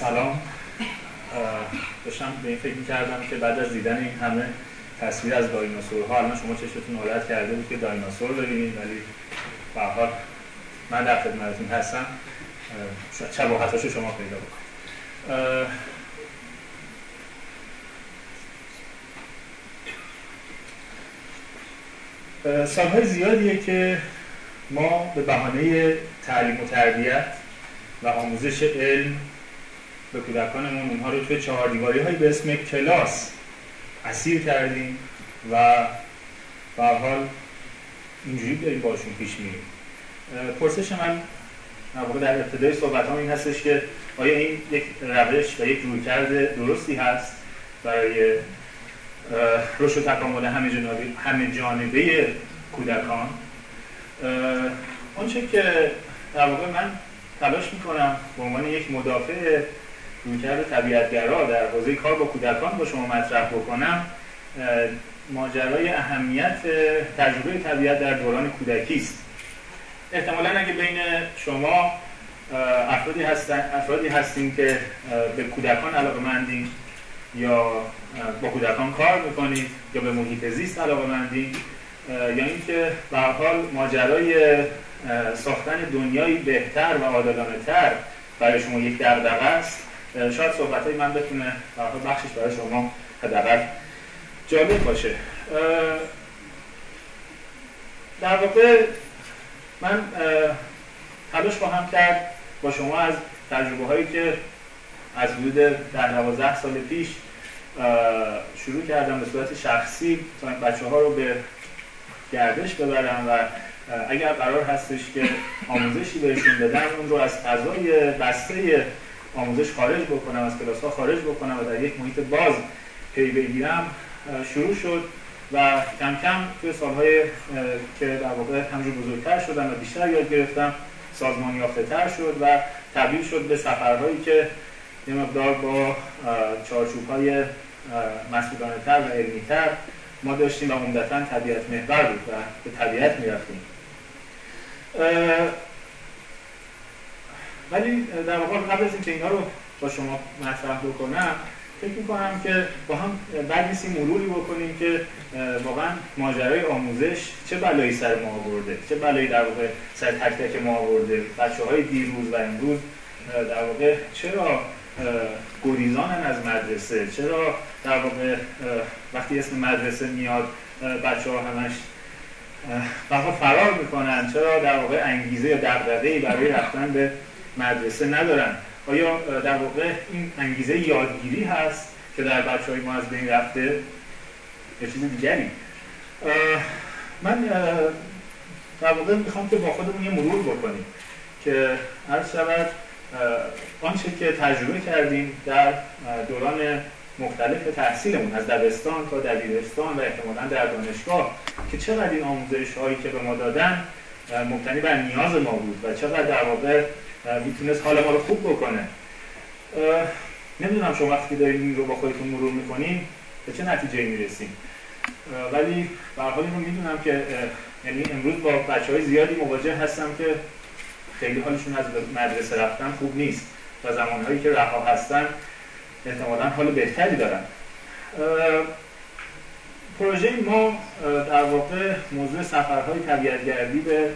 سلام. داشتم به این فکر کردم که بعد از دیدن این همه تصویر از دایناسورها الان شما چشتون عادت کرده بود که دایناسور ببینید ولی به من در خدمتتون هستم. شباهتاشو شما پیدا بکنید. سالهای زیادیه که ما به بهانه تعلیم و تربیت و آموزش علم به کودکانمون اونها رو توی چهار دیواری های به اسم کلاس اسیر کردیم و به حال اینجوری داریم باشون پیش میریم. پرسش من در ابتدای صحبت هم این هستش که آیا این یک روش و یک رویکرد درستی هست برای رشد و تکامل همه, همه جانبه کودکان؟ آنچه که در واقع من تلاش می‌کنم به عنوان یک مدافع رویکرد طبیعتگرا در حوزه کار با کودکان با شما مطرح بکنم ماجرای اهمیت تجربه طبیعت در دوران کودکی است. احتمالا اگه بین شما افرادی هستن افرادی هستین که به کودکان علاقه مندین یا با کودکان کار می‌کنید یا به محیط زیست علاقه مندین یا اینکه به حال ماجرای ساختن دنیایی بهتر و عادلانه تر برای شما یک دغدغه است. شاید صحبت های من بتونه بخشش برای شما حداقل جالب باشه. در واقع من تلاش خواهم کرد با شما از تجربه هایی که از حدود در 12 سال پیش شروع کردم به صورت شخصی تا این بچه ها رو به گردش ببرم و اگر قرار هستش که آموزشی بهشون بدم اون رو از فضای بسته آموزش خارج بکنم از کلاس ها خارج بکنم و در یک محیط باز پی بگیرم شروع شد و کم کم توی سالهای که در واقع همجور بزرگتر شدم و بیشتر یاد گرفتم سازمان تر شد و تبدیل شد به سفرهایی که یه مقدار با چارچوب های مسئولانه تر و علمی تر ما داشتیم و عمدتا طبیعت محور بود و به طبیعت می‌رفتیم. ولی در واقع قبل از اینکه اینا رو با شما مطرح بکنم فکر می‌کنم که با هم بعد نیستی مروری بکنیم که واقعا ماجرای آموزش چه بلایی سر ما آورده؟ چه بلایی در واقع سر تک تک ما آورده؟ بچه های دیروز و امروز در واقع چرا گریزانن از مدرسه؟ چرا در واقع وقتی اسم مدرسه میاد بچه ها همش فرار می‌کنن؟ چرا در واقع انگیزه یا دقدقهی برای رفتن به مدرسه ندارن. آیا در واقع این انگیزه یادگیری هست که در بچه های ما از بین رفته؟ یا چیز دیگری. من در واقع می‌خوام که با خودمون یه مرور بکنیم که هر شود آنچه که تجربه کردیم در دوران مختلف تحصیلمون از دبستان تا دبیرستان و احتمالا در دانشگاه که چقدر این آموزش هایی که به ما دادن مبتنی بر نیاز ما بود و چقدر در واقع می‌تونست حال ما رو خوب بکنه. نمی‌دونم شما وقتی دارین این رو با خودتون مرور می‌کنین به چه نتیجه می‌رسیم ولی به حال می‌دونم که یعنی امروز با بچه های زیادی مواجه هستم که خیلی حالشون از مدرسه رفتن خوب نیست و زمانهایی که رها هستن احتمالا حال بهتری دارن. پروژه ما در واقع موضوع سفرهای طبیعتگردی به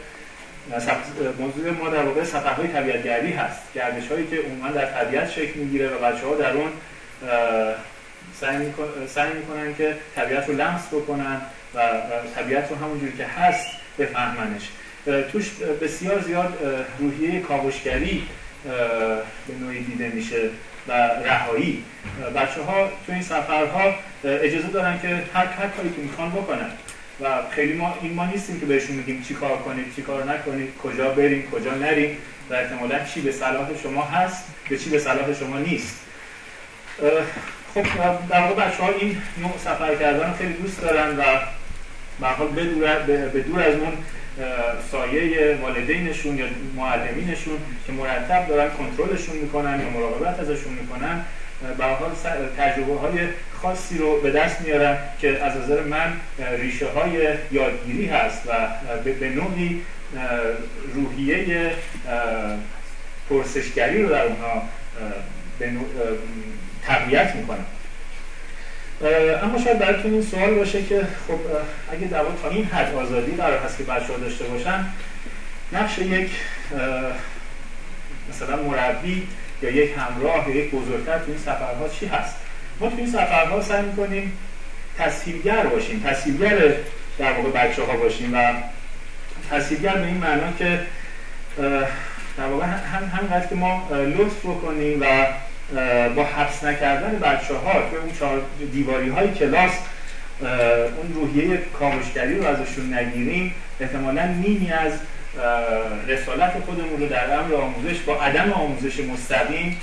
موضوع ما در واقع سفرهای طبیعتگردی هست. گردش هایی که عموما در طبیعت شکل می‌گیره و بچه ها در اون سعی می‌کنن که طبیعت رو لمس بکنن و طبیعت رو همونجوری که هست بفهمنش. توش بسیار زیاد روحیه کاوشگری به نوعی دیده میشه و رهایی. بچه ها تو این سفرها اجازه دارن که هر هر کاری که می‌خوان بکنن. و خیلی ما این ما نیستیم که بهشون میگیم چی کار کنید چی کار نکنید کجا بریم کجا نریم و احتمالا چی به صلاح شما هست به چی به صلاح شما نیست. خب در واقع بچه ها این نوع سفر کردن خیلی دوست دارن و به دور, به دور از اون سایه والدینشون یا معلمینشون که مرتب دارن کنترلشون می‌کنن یا مراقبت ازشون می‌کنن به حال تجربه های خاصی رو به دست میارن که از نظر من ریشه های یادگیری هست و به نوعی روحیه پرسشگری رو در اونها تقویت می‌کنه اما شاید براتون این سوال باشه که خب اگه در تا این حد آزادی قرار هست که بچه ها داشته باشن نقش یک مثلا مربی یا یک همراه یا یک بزرگتر تو این سفرها چی هست؟ ما تو این سفرها سعی می‌کنیم تسهیلگر باشیم تسهیلگر در واقع بچه ها باشیم و تسهیلگر به این معنا که در واقع هم همقدر که ما لطف بکنیم و با حبس نکردن بچه ها توی اون چهار دیواری های کلاس اون روحیه کامشگری رو ازشون نگیریم. احتمالا نیمی از رسالت خودمون رو در امر آموزش با عدم آموزش مستقیم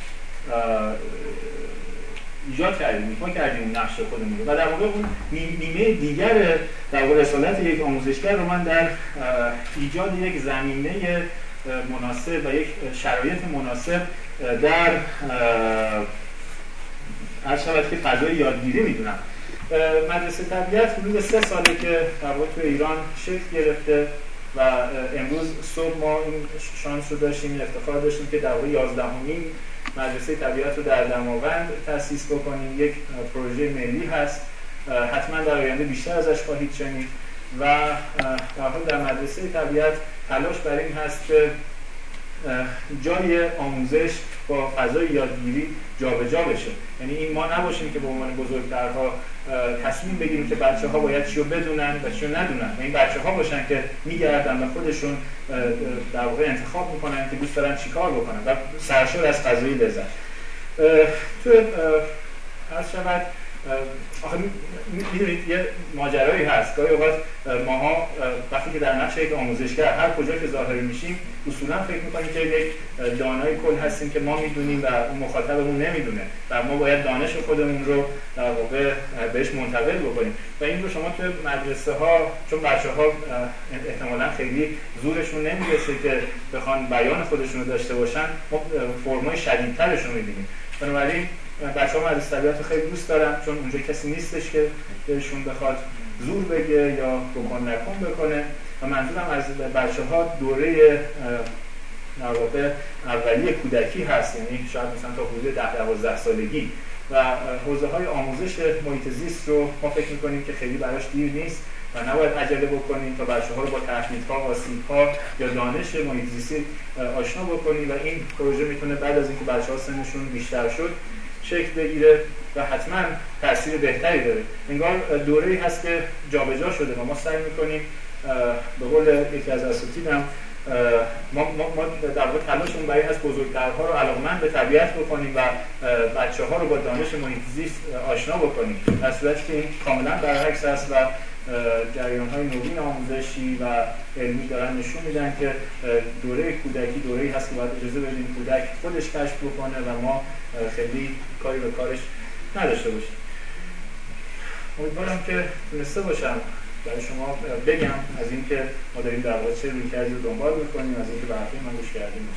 ایجاد کردیم ما کردیم اون نقش خودمون رو. و در واقع اون نیمه دیگر در واقع رسالت یک آموزشگر رو من در ایجاد یک زمینه مناسب و یک شرایط مناسب در هر شود که فضای یادگیری می‌دونم. مدرسه طبیعت حدود سه ساله که در تو ایران شکل گرفته. و امروز صبح ما این شانس رو داشتیم افتخار داشتیم که در واقع 11 مدرسه طبیعت رو در دماوند تأسیس بکنیم. یک پروژه ملی هست. حتما در آینده بیشتر ازش خواهید شنید. و در در مدرسه طبیعت تلاش بر این هست که جای آموزش با فضای یادگیری جابجا جا بشه. یعنی این ما نباشیم که به عنوان بزرگترها تصمیم بگیریم که بچه ها باید چی رو بدونن و چی رو ندونن. این بچه ها باشن که میگردن و خودشون در واقع انتخاب می‌کنن که دوست دارن چیکار بکنن و سرشار از فضای لذت. تو هر شود آخه می‌دونید یه ماجرایی هست. گاهی اوقات ماها وقتی که در نقش یک آموزشگر هر کجا که ظاهر میشیم اصولا فکر می‌کنیم که یک دانای کل هستیم که ما می‌دونیم و اون مخاطبمون نمی‌دونه و ما باید دانش خودمون رو در واقع بهش منتقل بکنیم. و این رو شما توی مدرسه ها چون بچه ها احتمالا خیلی زورشون نمی‌رسه که بخوان بیان خودشون رو داشته باشن ما فرمای شدیدترش رو می‌بینیم. بنابراین بچه ها مدرسه طبیعت خیلی دوست دارن چون اونجا کسی نیستش که بهشون بخواد زور بگه یا بکن نکن بکنه. و منظورم از بچه ها دوره در اولی کودکی هست یعنی شاید مثلا تا حدود ده دوازده سالگی. و حوزه های آموزش محیط زیست رو ما فکر می‌کنیم که خیلی براش دیر نیست و نباید عجله بکنیم تا بچه ها رو با تحمیدها آسیب ها یا دانش محیط زیستی آشنا بکنیم. و این پروژه می‌تونه بعد از اینکه بچه ها سنشون بیشتر شد شکل بگیره و حتما تاثیر بهتری داره. انگار دوره هست که جابجا شده و ما سعی می‌کنیم به قول یکی از اساتیدم ما, ما, ما در واقع تلاشمون برای هست بزرگترها رو علاقمند به طبیعت بکنیم و بچه ها رو با دانش محیط زیست آشنا بکنیم. در صورتی که این کاملا برعکس است و جریان های نوین آموزشی و علمی دارن نشون میدن که دوره کودکی دوره هست که باید اجازه بدیم کودک خودش کشف بکنه و ما خیلی کاری به کارش نداشته باشیم امیدوارم که تونسته باشم برای شما بگم از اینکه ما داریم در واقع چه روی رو دنبال می‌کنیم از اینکه به من گوش کردیم.